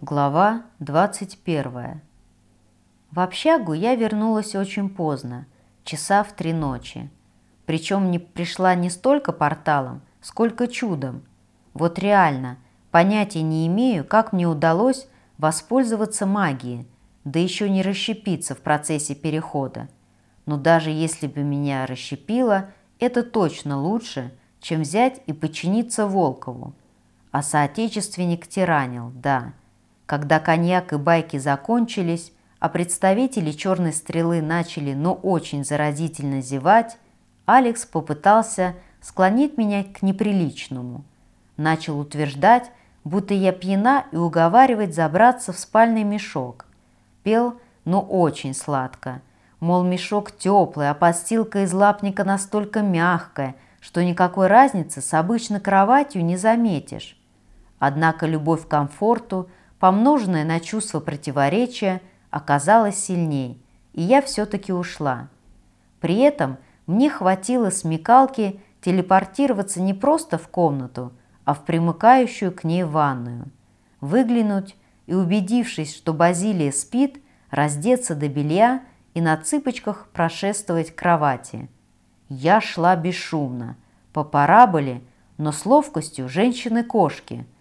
Глава 21. В общагу я вернулась очень поздно, часа в три ночи. Причем не пришла не столько порталом, сколько чудом. Вот реально, понятия не имею, как мне удалось воспользоваться магией, да еще не расщепиться в процессе перехода. Но даже если бы меня расщепило, это точно лучше, чем взять и подчиниться Волкову. А соотечественник тиранил, да. Когда коньяк и байки закончились, а представители «Черной стрелы» начали, но очень заразительно зевать, Алекс попытался склонить меня к неприличному. Начал утверждать, будто я пьяна и уговаривать забраться в спальный мешок. Пел, но очень сладко. Мол, мешок теплый, а подстилка из лапника настолько мягкая, что никакой разницы с обычной кроватью не заметишь. Однако любовь к комфорту – помноженное на чувство противоречия, оказалось сильней, и я все-таки ушла. При этом мне хватило смекалки телепортироваться не просто в комнату, а в примыкающую к ней ванную. Выглянуть и, убедившись, что Базилия спит, раздеться до белья и на цыпочках прошествовать к кровати. Я шла бесшумно, по параболе, но с ловкостью женщины-кошки –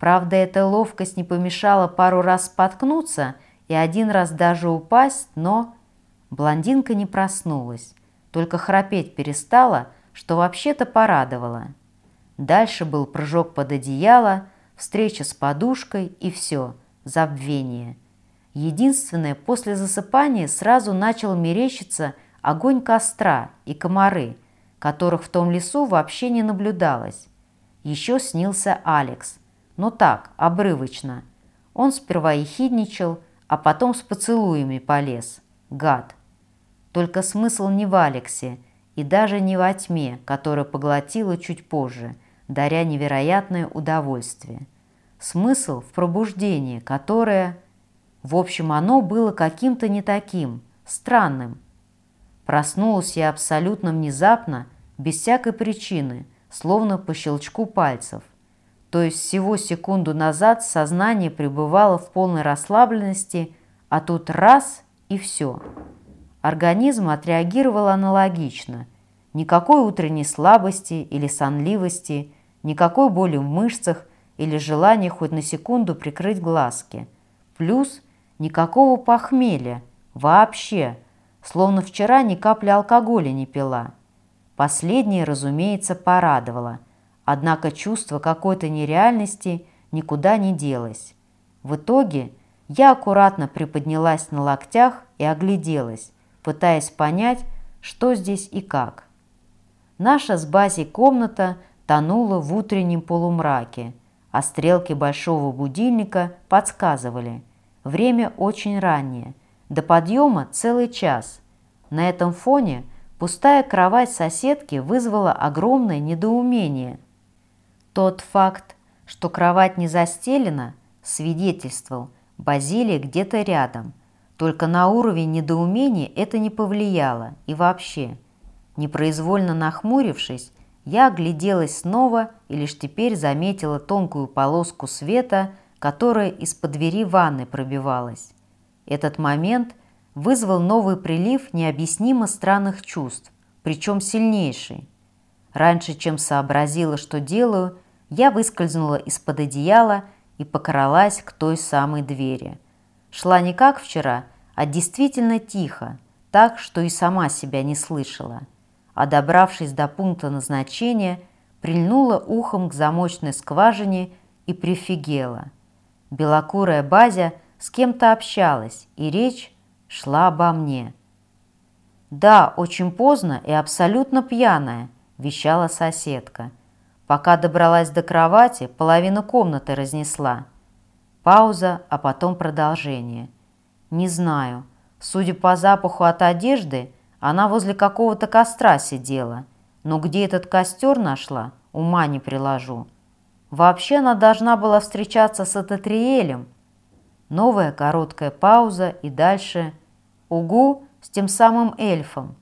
Правда, эта ловкость не помешала пару раз споткнуться и один раз даже упасть, но... Блондинка не проснулась, только храпеть перестала, что вообще-то порадовало. Дальше был прыжок под одеяло, встреча с подушкой и все, забвение. Единственное, после засыпания сразу начал мерещиться огонь костра и комары, которых в том лесу вообще не наблюдалось. Еще снился Алекс, но так, обрывочно. Он сперва ехидничал, а потом с поцелуями полез. Гад. Только смысл не в Алексе и даже не во тьме, которая поглотила чуть позже, даря невероятное удовольствие. Смысл в пробуждении, которое... В общем, оно было каким-то не таким, странным. Проснулась я абсолютно внезапно, без всякой причины, словно по щелчку пальцев. То есть всего секунду назад сознание пребывало в полной расслабленности, а тут раз и все. Организм отреагировал аналогично. Никакой утренней слабости или сонливости, никакой боли в мышцах или желания хоть на секунду прикрыть глазки. Плюс никакого похмелья вообще, словно вчера ни капли алкоголя не пила. Последнее, разумеется, порадовало – Однако чувство какой-то нереальности никуда не делось. В итоге я аккуратно приподнялась на локтях и огляделась, пытаясь понять, что здесь и как. Наша с Базей комната тонула в утреннем полумраке, а стрелки большого будильника подсказывали. Время очень раннее, до подъема целый час. На этом фоне пустая кровать соседки вызвала огромное недоумение – тот факт, что кровать не застелена, свидетельствовал, Базилия где-то рядом. Только на уровень недоумения это не повлияло и вообще. Непроизвольно нахмурившись, я огляделась снова и лишь теперь заметила тонкую полоску света, которая из-под двери ванны пробивалась. Этот момент вызвал новый прилив необъяснимо странных чувств, причем сильнейший. Раньше, чем сообразила, что делаю, я выскользнула из-под одеяла и покралась к той самой двери. Шла не как вчера, а действительно тихо, так, что и сама себя не слышала. А добравшись до пункта назначения, прильнула ухом к замочной скважине и прифигела. Белокурая Базя с кем-то общалась, и речь шла обо мне. «Да, очень поздно и абсолютно пьяная», – вещала соседка – Пока добралась до кровати, половину комнаты разнесла. Пауза, а потом продолжение. Не знаю. Судя по запаху от одежды, она возле какого-то костра сидела. Но где этот костер нашла, ума не приложу. Вообще она должна была встречаться с Ататриэлем. Новая короткая пауза и дальше «Угу» с тем самым эльфом.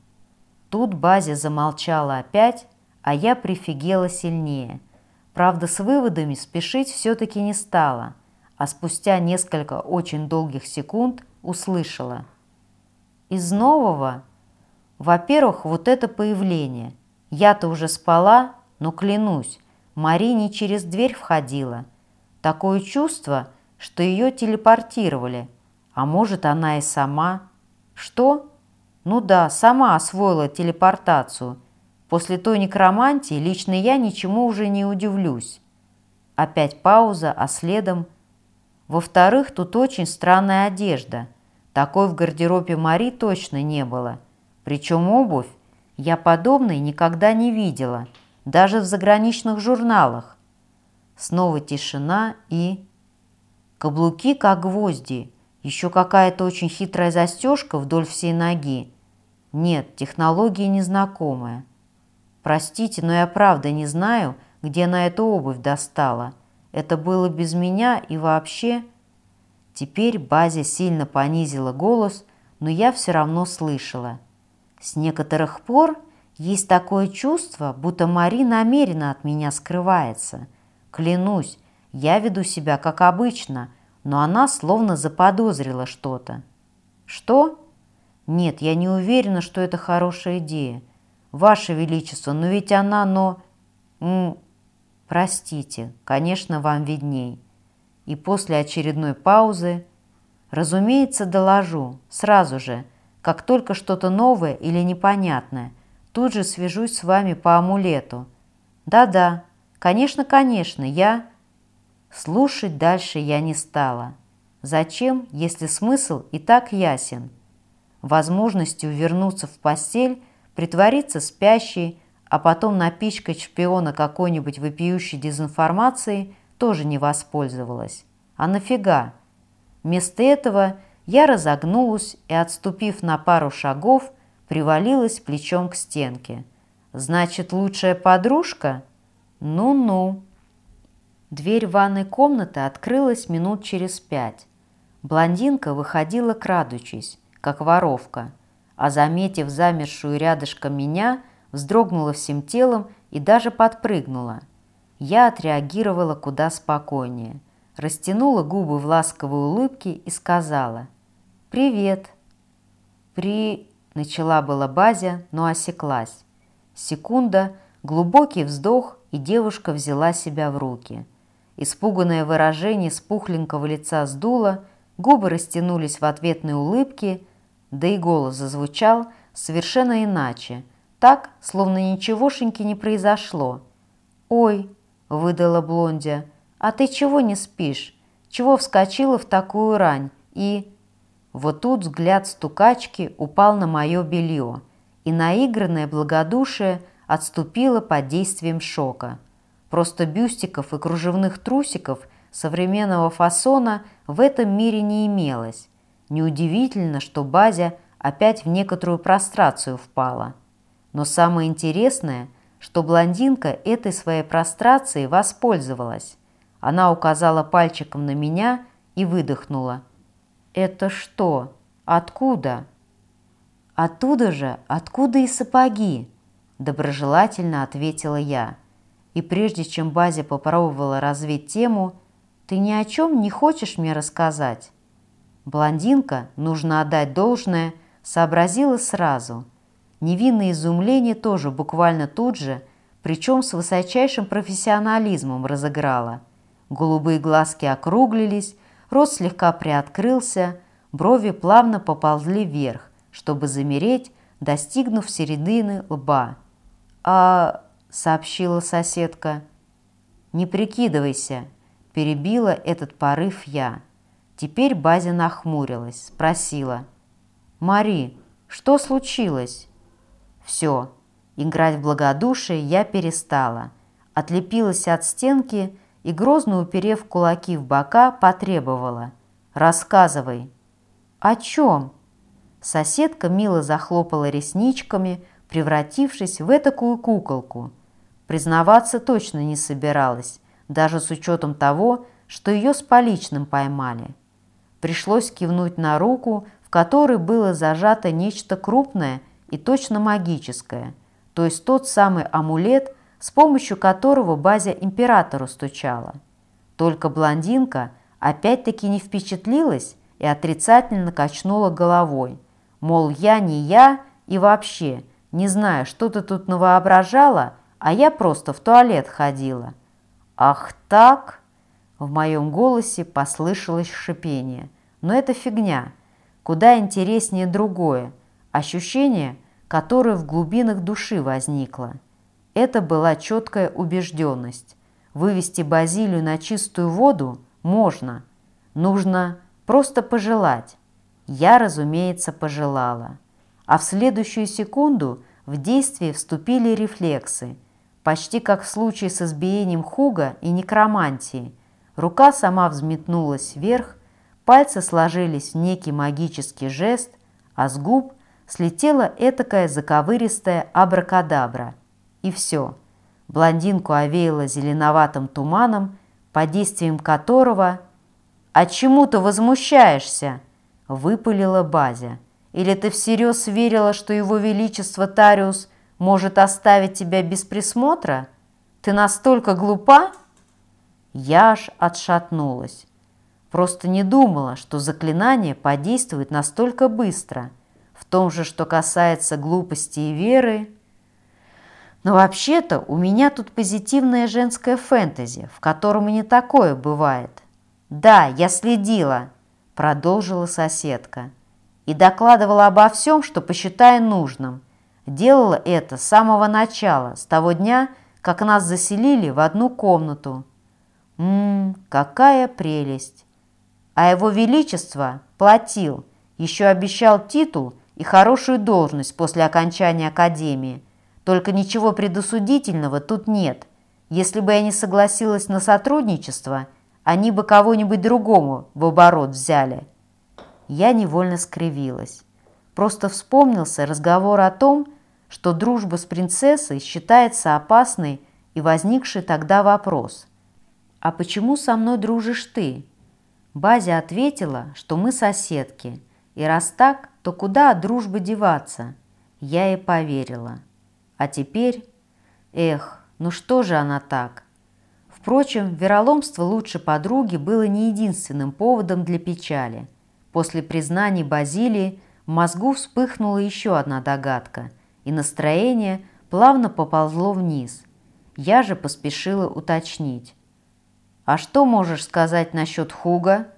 Тут Бази замолчала опять, а я прифигела сильнее. Правда, с выводами спешить все-таки не стала, а спустя несколько очень долгих секунд услышала. Из нового, во-первых, вот это появление. Я-то уже спала, но клянусь, Мари не через дверь входила. Такое чувство, что ее телепортировали. А может, она и сама. Что? Ну да, сама освоила телепортацию. После той некромантии лично я ничему уже не удивлюсь. Опять пауза, а следом... Во-вторых, тут очень странная одежда. Такой в гардеробе Мари точно не было. Причем обувь я подобной никогда не видела, даже в заграничных журналах. Снова тишина и... Каблуки, как гвозди, еще какая-то очень хитрая застежка вдоль всей ноги. Нет, технология незнакомая. Простите, но я правда не знаю, где она эту обувь достала. Это было без меня и вообще... Теперь Базя сильно понизила голос, но я все равно слышала. С некоторых пор есть такое чувство, будто Мари намеренно от меня скрывается. Клянусь, я веду себя как обычно, но она словно заподозрила что-то. Что? Нет, я не уверена, что это хорошая идея. Ваше Величество, но ведь она, но... М простите, конечно, вам видней. И после очередной паузы, разумеется, доложу, сразу же, как только что-то новое или непонятное, тут же свяжусь с вами по амулету. Да-да, конечно, конечно, я... Слушать дальше я не стала. Зачем, если смысл и так ясен? Возможностью вернуться в постель притвориться спящей, а потом напичкать шпиона какой-нибудь вопиющей дезинформацией тоже не воспользовалась. А нафига? Вместо этого я разогнулась и, отступив на пару шагов, привалилась плечом к стенке. «Значит, лучшая подружка? Ну-ну». Дверь ванной комнаты открылась минут через пять. Блондинка выходила крадучись, как воровка а заметив замершую рядышком меня, вздрогнула всем телом и даже подпрыгнула. Я отреагировала куда спокойнее, растянула губы в ласковой улыбке и сказала «Привет». «При...» – начала была Базя, но осеклась. Секунда, глубокий вздох, и девушка взяла себя в руки. Испуганное выражение с пухленького лица сдуло, губы растянулись в ответной улыбке – да и голос зазвучал совершенно иначе, так, словно ничегошеньки не произошло. «Ой!» – выдала Блондия. «А ты чего не спишь? Чего вскочила в такую рань?» И... Вот тут взгляд стукачки упал на мое белье, и наигранное благодушие отступило под действием шока. Просто бюстиков и кружевных трусиков современного фасона в этом мире не имелось. Неудивительно, что Базя опять в некоторую прострацию впала. Но самое интересное, что блондинка этой своей прострацией воспользовалась. Она указала пальчиком на меня и выдохнула. «Это что? Откуда?» «Оттуда же, откуда и сапоги?» Доброжелательно ответила я. И прежде чем Базя попробовала развить тему, «Ты ни о чем не хочешь мне рассказать?» Блондинка, нужно отдать должное, сообразила сразу. Невинное изумление тоже буквально тут же, причем с высочайшим профессионализмом разыграла. Голубые глазки округлились, рот слегка приоткрылся, брови плавно поползли вверх, чтобы замереть, достигнув середины лба. «А...» — сообщила соседка. «Не прикидывайся», — перебила этот порыв я. Теперь Базя нахмурилась, спросила. «Мари, что случилось?» «Все, играть в благодушие я перестала». Отлепилась от стенки и, грозно уперев кулаки в бока, потребовала. «Рассказывай». «О чем?» Соседка мило захлопала ресничками, превратившись в этакую куколку. Признаваться точно не собиралась, даже с учетом того, что ее с поличным поймали. Пришлось кивнуть на руку, в которой было зажато нечто крупное и точно магическое, то есть тот самый амулет, с помощью которого Базя императору стучала. Только блондинка опять-таки не впечатлилась и отрицательно качнула головой. Мол, я не я и вообще, не знаю, что ты тут навоображала, а я просто в туалет ходила. Ах так? В моем голосе послышалось шипение. Но это фигня. Куда интереснее другое. Ощущение, которое в глубинах души возникло. Это была четкая убежденность. Вывести Базилию на чистую воду можно. Нужно просто пожелать. Я, разумеется, пожелала. А в следующую секунду в действие вступили рефлексы, почти как в случае с избиением Хуга и некромантией. Рука сама взметнулась вверх, пальцы сложились в некий магический жест, а с губ слетела этакая заковыристая абракадабра. И все – Блондинку овеяло зеленоватым туманом, под действием которого «А чему ты возмущаешься?» – выпалила Базя. «Или ты всерьез верила, что его величество Тариус может оставить тебя без присмотра? Ты настолько глупа?» Я аж отшатнулась. Просто не думала, что заклинание подействует настолько быстро. В том же, что касается глупости и веры, но вообще-то у меня тут позитивная женская фэнтези, в котором и не такое бывает. Да, я следила, продолжила соседка, и докладывала обо всем, что посчитаю нужным. Делала это с самого начала, с того дня, как нас заселили в одну комнату. Ммм, какая прелесть! А его величество платил, еще обещал титул и хорошую должность после окончания академии – только ничего предосудительного тут нет. Если бы я не согласилась на сотрудничество, они бы кого-нибудь другому в оборот взяли. Я невольно скривилась. Просто вспомнился разговор о том, что дружба с принцессой считается опасной и возникший тогда вопрос. «А почему со мной дружишь ты?» Базя ответила, что мы соседки, и раз так, то куда от дружбы деваться? Я ей поверила. А теперь... Эх, ну что же она так? Впрочем, вероломство лучшей подруги было не единственным поводом для печали. После признаний Базилии в мозгу вспыхнула еще одна догадка, и настроение плавно поползло вниз. Я же поспешила уточнить. «А что можешь сказать насчет Хуга?»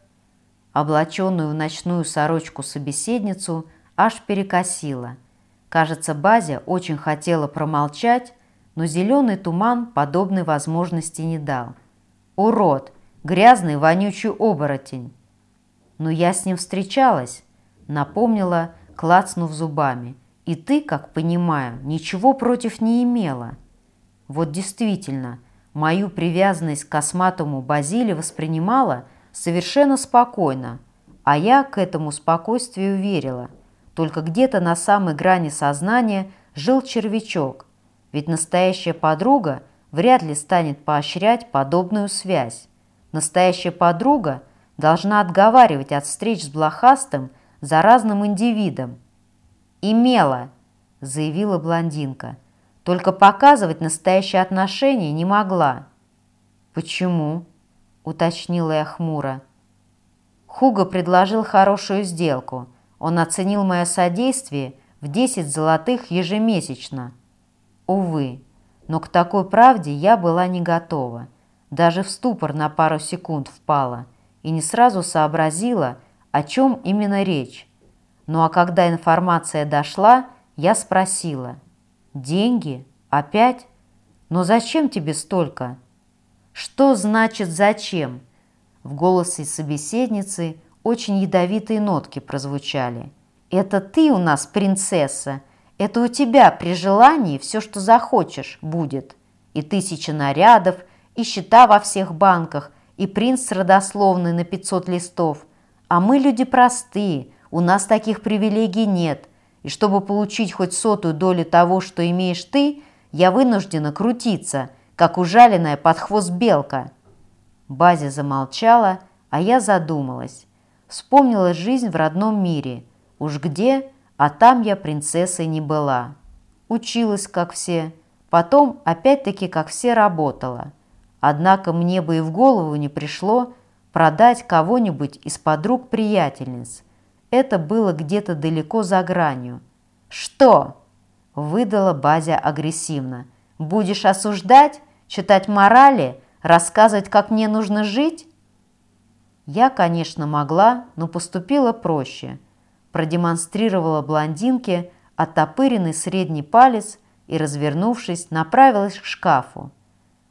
Облаченную в ночную сорочку собеседницу аж перекосила – Кажется, Базя очень хотела промолчать, но зеленый туман подобной возможности не дал. «Урод! Грязный, вонючий оборотень!» «Но я с ним встречалась», — напомнила, клацнув зубами. «И ты, как понимаю, ничего против не имела». Вот действительно, мою привязанность к косматому Базиле воспринимала совершенно спокойно, а я к этому спокойствию верила — только где-то на самой грани сознания жил червячок, ведь настоящая подруга вряд ли станет поощрять подобную связь. Настоящая подруга должна отговаривать от встреч с блохастым заразным индивидом. «Имела», – заявила блондинка, – «только показывать настоящее отношение не могла». «Почему?» – уточнила я хмуро. Хуго предложил хорошую сделку – он оценил мое содействие в 10 золотых ежемесячно. Увы, но к такой правде я была не готова. Даже в ступор на пару секунд впала и не сразу сообразила, о чем именно речь. Ну а когда информация дошла, я спросила. «Деньги? Опять? Но зачем тебе столько?» «Что значит «зачем»?» В голосе собеседницы – очень ядовитые нотки прозвучали. «Это ты у нас принцесса. Это у тебя при желании все, что захочешь, будет. И тысяча нарядов, и счета во всех банках, и принц родословный на 500 листов. А мы люди простые, у нас таких привилегий нет. И чтобы получить хоть сотую долю того, что имеешь ты, я вынуждена крутиться, как ужаленная под хвост белка». Базя замолчала, а я задумалась. Вспомнилась жизнь в родном мире. Уж где, а там я принцессой не была. Училась, как все. Потом, опять-таки, как все, работала. Однако мне бы и в голову не пришло продать кого-нибудь из подруг-приятельниц. Это было где-то далеко за гранью. «Что?» – выдала Базя агрессивно. «Будешь осуждать, читать морали, рассказывать, как мне нужно жить?» Я, конечно, могла, но поступила проще. Продемонстрировала блондинке оттопыренный средний палец и, развернувшись, направилась к шкафу.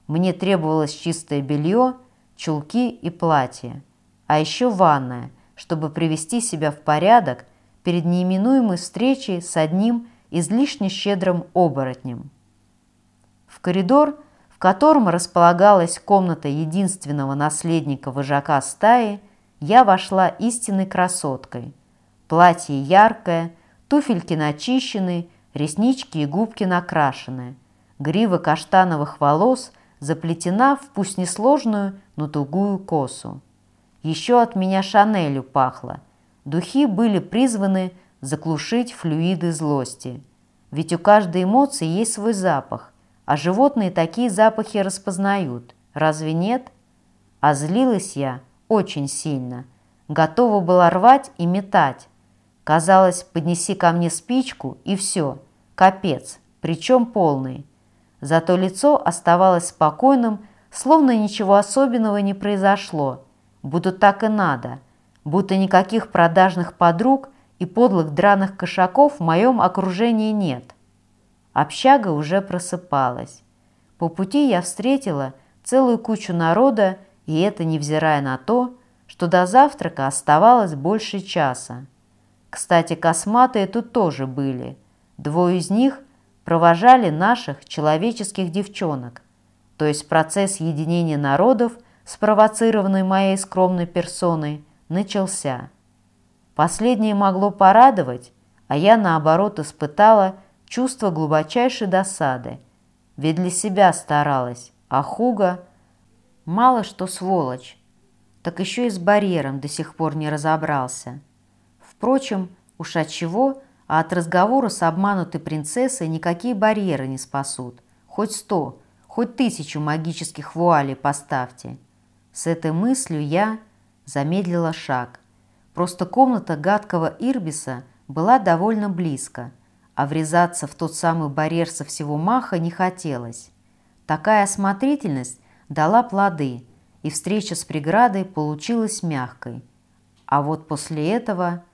Мне требовалось чистое белье, чулки и платье, а еще ванная, чтобы привести себя в порядок перед неименуемой встречей с одним излишне щедрым оборотнем. В коридор, в котором располагалась комната единственного наследника вожака стаи, я вошла истинной красоткой. Платье яркое, туфельки начищены, реснички и губки накрашены. Грива каштановых волос заплетена в пусть несложную, но тугую косу. Еще от меня Шанелью пахло. Духи были призваны заглушить флюиды злости. Ведь у каждой эмоции есть свой запах, а животные такие запахи распознают. Разве нет? А злилась я очень сильно. Готова была рвать и метать. Казалось, поднеси ко мне спичку, и все. Капец, причем полный. Зато лицо оставалось спокойным, словно ничего особенного не произошло. Будто так и надо. Будто никаких продажных подруг и подлых драных кошаков в моем окружении нет. Общага уже просыпалась. По пути я встретила целую кучу народа, и это невзирая на то, что до завтрака оставалось больше часа. Кстати, косматые тут тоже были. Двое из них провожали наших человеческих девчонок, то есть процесс единения народов, спровоцированный моей скромной персоной, начался. Последнее могло порадовать, а я, наоборот, испытала чувство глубочайшей досады, ведь для себя старалась, а Хуга мало что сволочь, так еще и с барьером до сих пор не разобрался. Впрочем, уж от чего – а от разговора с обманутой принцессой никакие барьеры не спасут. Хоть сто, хоть тысячу магических вуалей поставьте. С этой мыслью я замедлила шаг. Просто комната гадкого Ирбиса была довольно близко, а врезаться в тот самый барьер со всего маха не хотелось. Такая осмотрительность дала плоды, и встреча с преградой получилась мягкой. А вот после этого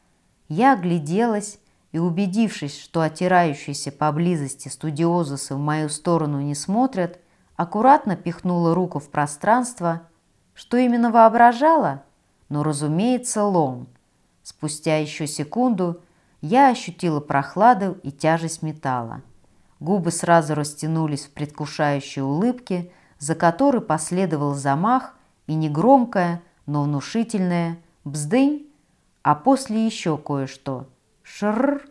я огляделась и, убедившись, что отирающиеся поблизости студиозусы в мою сторону не смотрят, аккуратно пихнула руку в пространство, что именно воображала? Ну, разумеется, лом. Спустя еще секунду я ощутила прохладу и тяжесть металла. Губы сразу растянулись в предвкушающей улыбке, за которой последовал замах и негромкое, но внушительное «бздынь», а после еще кое-что – Шррр!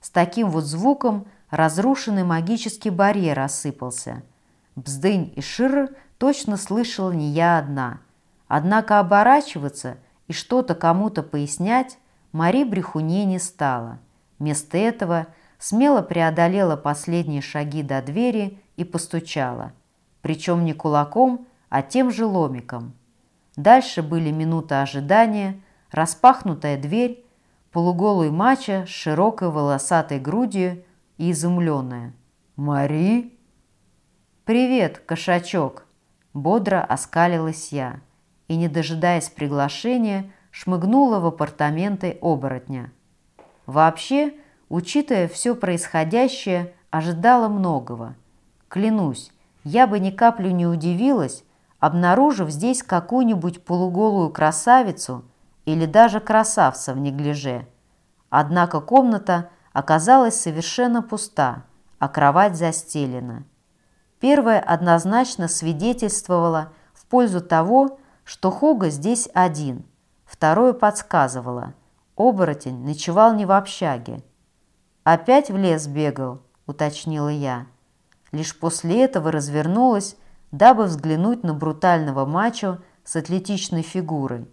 С таким вот звуком разрушенный магический барьер осыпался. Бздынь и шир точно слышала не я одна. Однако оборачиваться и что-то кому-то пояснять Мари Брехуне не стала. Вместо этого смело преодолела последние шаги до двери и постучала. Причем не кулаком, а тем же ломиком. Дальше были минуты ожидания, распахнутая дверь полуголый мача с широкой волосатой грудью и изумленная. «Мари?» «Привет, кошачок!» Бодро оскалилась я и, не дожидаясь приглашения, шмыгнула в апартаменты оборотня. Вообще, учитывая все происходящее, ожидала многого. Клянусь, я бы ни каплю не удивилась, обнаружив здесь какую-нибудь полуголую красавицу или даже красавца в неглиже. Однако комната оказалась совершенно пуста, а кровать застелена. Первое однозначно свидетельствовало в пользу того, что Хога здесь один. Второе подсказывало. Оборотень ночевал не в общаге. «Опять в лес бегал», — уточнила я. Лишь после этого развернулась, дабы взглянуть на брутального мачо с атлетичной фигурой.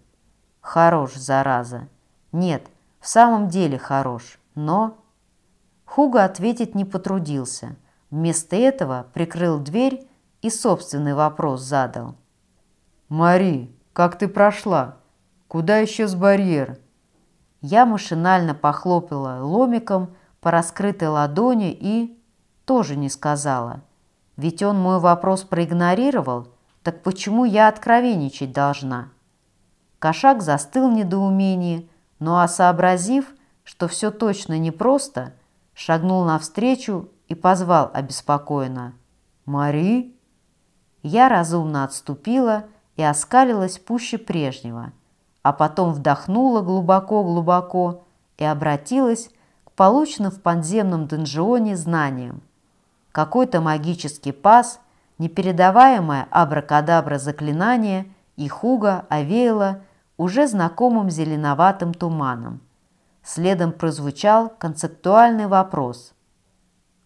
Хорош, зараза. Нет, в самом деле хорош, но... Хуга ответить не потрудился. Вместо этого прикрыл дверь и собственный вопрос задал. «Мари, как ты прошла? Куда исчез барьер?» Я машинально похлопала ломиком по раскрытой ладони и тоже не сказала. Ведь он мой вопрос проигнорировал, так почему я откровенничать должна? Кошак застыл в недоумении, ну а что все точно непросто, шагнул навстречу и позвал обеспокоенно. «Мари?» Я разумно отступила и оскалилась пуще прежнего, а потом вдохнула глубоко-глубоко и обратилась к полученным в подземном донжионе знаниям. Какой-то магический пас, непередаваемое абракадабра заклинание и хуга овеяло уже знакомым зеленоватым туманом. Следом прозвучал концептуальный вопрос.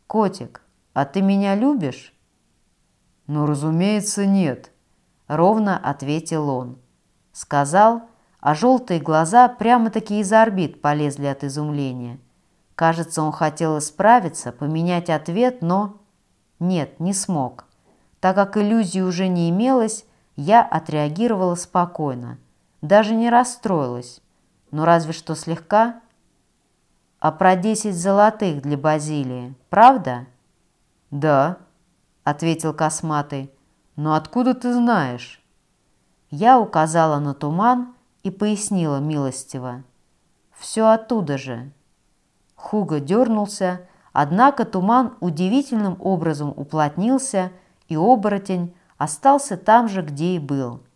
«Котик, а ты меня любишь?» «Ну, разумеется, нет», — ровно ответил он. Сказал, а желтые глаза прямо-таки из орбит полезли от изумления. Кажется, он хотел исправиться, поменять ответ, но... Нет, не смог. Так как иллюзии уже не имелось, я отреагировала спокойно. Даже не расстроилась, но разве что слегка. А про десять золотых для Базилии, правда? Да, ответил косматый. Но откуда ты знаешь? Я указала на туман и пояснила милостиво. Все оттуда же. Хуга дернулся, однако туман удивительным образом уплотнился, и оборотень остался там же, где и был –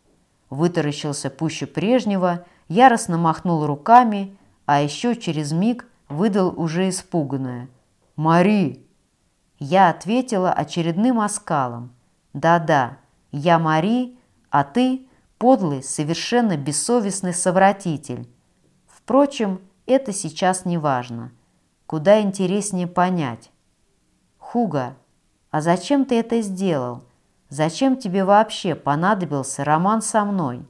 вытаращился пуще прежнего, яростно махнул руками, а еще через миг выдал уже испуганное. «Мари!» Я ответила очередным оскалом. «Да-да, я Мари, а ты – подлый, совершенно бессовестный совратитель. Впрочем, это сейчас не важно. Куда интереснее понять. Хуга, а зачем ты это сделал?» Зачем тебе вообще понадобился роман со мной?»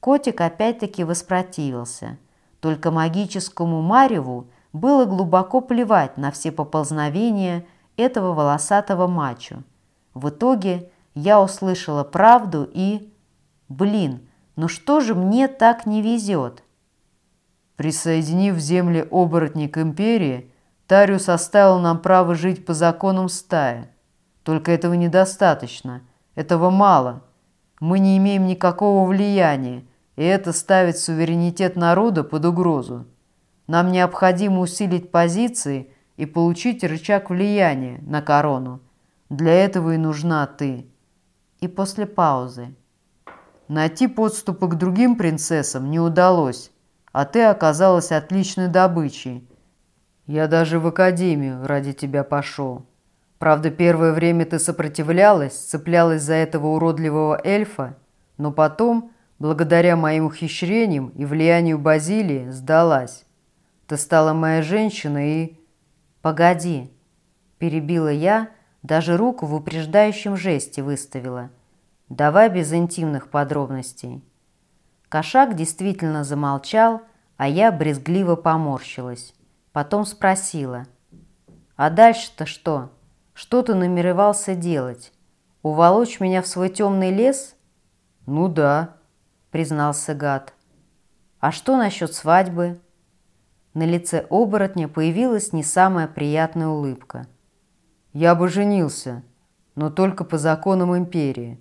Котик опять-таки воспротивился. Только магическому Мареву было глубоко плевать на все поползновения этого волосатого мачо. В итоге я услышала правду и... Блин, ну что же мне так не везет? Присоединив земли оборотни к империи, Тариус оставил нам право жить по законам стаи. Только этого недостаточно. Этого мало. Мы не имеем никакого влияния, и это ставит суверенитет народа под угрозу. Нам необходимо усилить позиции и получить рычаг влияния на корону. Для этого и нужна ты. И после паузы. Найти подступы к другим принцессам не удалось, а ты оказалась отличной добычей. Я даже в академию ради тебя пошел. Правда, первое время ты сопротивлялась, цеплялась за этого уродливого эльфа, но потом, благодаря моим ухищрениям и влиянию Базилии, сдалась. Ты стала моя женщина и... Погоди, перебила я, даже руку в упреждающем жесте выставила. Давай без интимных подробностей. Кошак действительно замолчал, а я брезгливо поморщилась. Потом спросила. А дальше-то что? Что ты намеревался делать? Уволочь меня в свой темный лес? Ну да, признался гад. А что насчет свадьбы? На лице оборотня появилась не самая приятная улыбка. Я бы женился, но только по законам империи.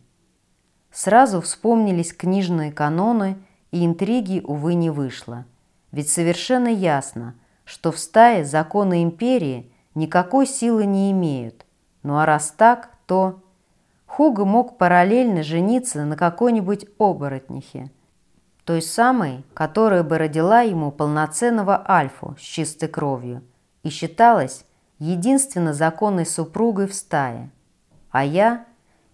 Сразу вспомнились книжные каноны, и интриги, увы, не вышло. Ведь совершенно ясно, что в стае законы империи никакой силы не имеют, ну а раз так, то... Хуга мог параллельно жениться на какой-нибудь оборотнихе, той самой, которая бы родила ему полноценного альфу с чистой кровью и считалась единственно законной супругой в стае. А я,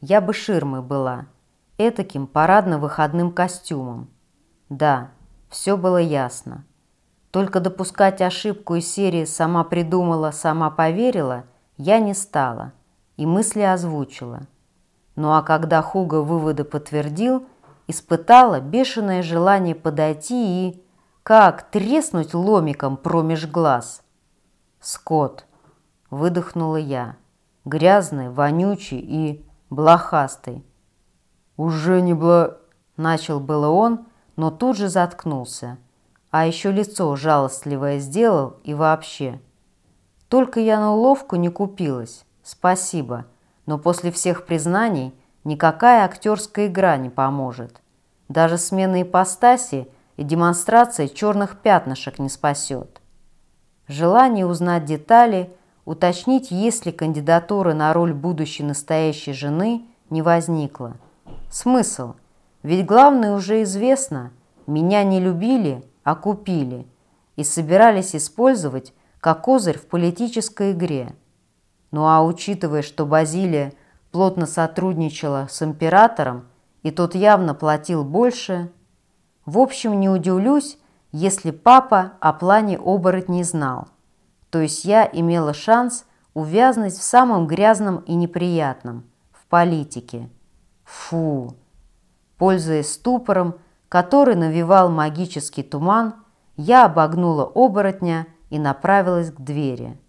я бы ширмой была, этаким парадно-выходным костюмом. Да, все было ясно. Только допускать ошибку из серии «сама придумала, сама поверила» я не стала – и мысли озвучила. Ну а когда Хуга выводы подтвердил, испытала бешеное желание подойти и, как треснуть ломиком промеж глаз. «Скот!» – выдохнула я, грязный, вонючий и блохастый. «Уже не бла...» Начал было он, но тут же заткнулся. А еще лицо жалостливое сделал и вообще. Только я на уловку не купилась. Спасибо. Но после всех признаний никакая актерская игра не поможет. Даже смена ипостаси и демонстрация черных пятнышек не спасет. Желание узнать детали, уточнить, есть ли кандидатура на роль будущей настоящей жены, не возникло. Смысл? Ведь главное уже известно. Меня не любили, а купили. И собирались использовать как козырь в политической игре. Ну а учитывая, что Базилия плотно сотрудничала с императором, и тот явно платил больше, в общем, не удивлюсь, если папа о плане оборотней знал. То есть я имела шанс увязнуть в самом грязном и неприятном – в политике. Фу! Пользуясь ступором, который навевал магический туман, я обогнула оборотня и направилась к двери.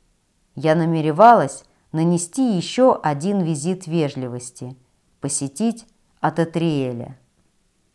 Я намеревалась нанести еще один визит вежливости – посетить Ататриэля.